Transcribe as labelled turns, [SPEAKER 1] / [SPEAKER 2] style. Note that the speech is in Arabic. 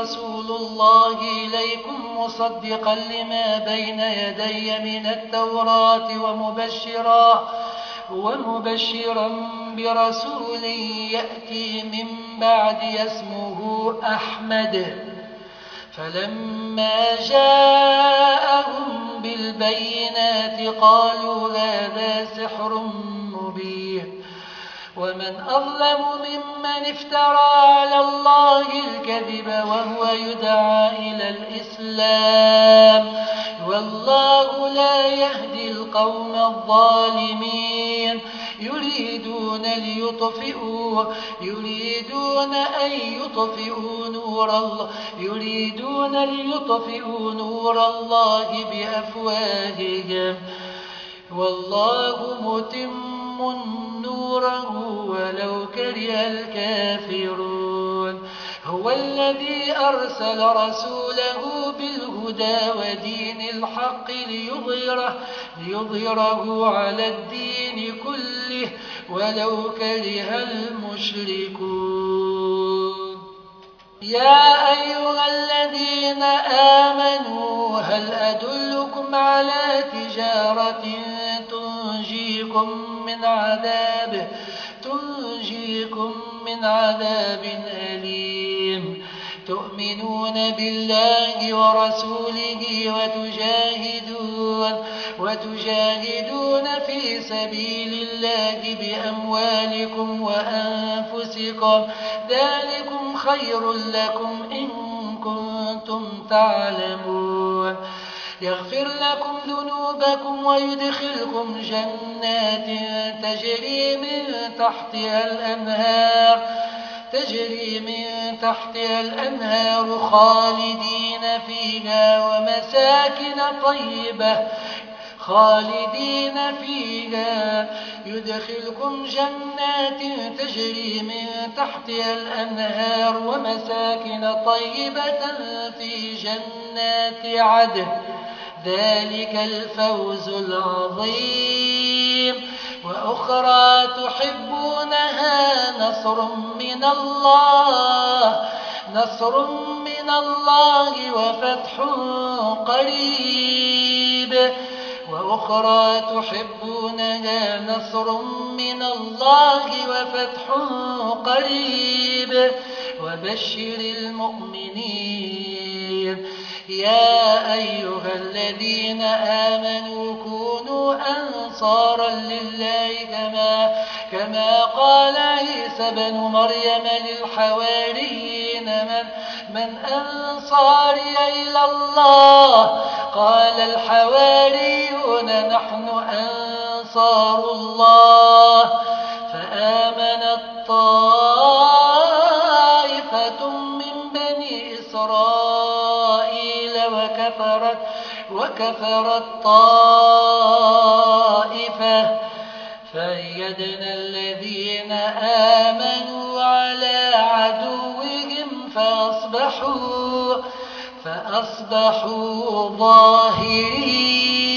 [SPEAKER 1] رسول الله إليكم مصدقا لما بين يدي من التوراة ومبشرا ومبشرا برسول يأتي من بعد اسمه أحمد. فلما جاءهم بالبينات قالوا هذا سحر ومن أظلم ممن افترى على الله الكذب وهو يدعى إلى الإسلام. والله لا يهدي القوم الظالمين. يريدون ليطفئوا يريدون أن يطفئوا نور الله يريدون ليطفئوا نور الله بأفواههم. والله متم نوره ولو كره الكافرون. هو الذي أرسل رسوله بالهدى ودين الحق ليظهره, ليظهره على الدين كله ولو كره المشركون. يا أيها الذين آمنوا هل أدلكم على تجارة تنجيكم من عذاب تنجيكم من عذاب أليم. تؤمنون بالله ورسوله وتجاهدون, وتجاهدون في سبيل الله بأموالكم وأنفسكم. ذلكم خير لكم إن كنتم تعلمون. يغفر لكم ذنوبكم ويدخلكم جنات تجري من تحتها الأنهار تجري من تحتها الأنهار خالدين فيها ومساكن طيبة. خالدين فيها. يدخلكم جنات تجري من تحتها الأنهار ومساكن طيبة في جنات عدن. ذلك الفوز العظيم. وأخرى تحبونها نصر من الله. نصر من الله وفتح قريب. وأخرى تحبونها نصر من الله وفتح قريب. وبشر المؤمنين. يا أيها الذين آمنوا كونوا أنصارا لله كما, كما قال عيسى بن مريم للحواريين من, من أنصاري إلى الله قال الحواريون نحن أنصار الله فآمنت طائفة من بني إسرائيل وكفرت, وكفرت طائفة. فأيدنا الذين آمنوا على عدوهم فأصبحوا, فأصبحوا ظاهرين.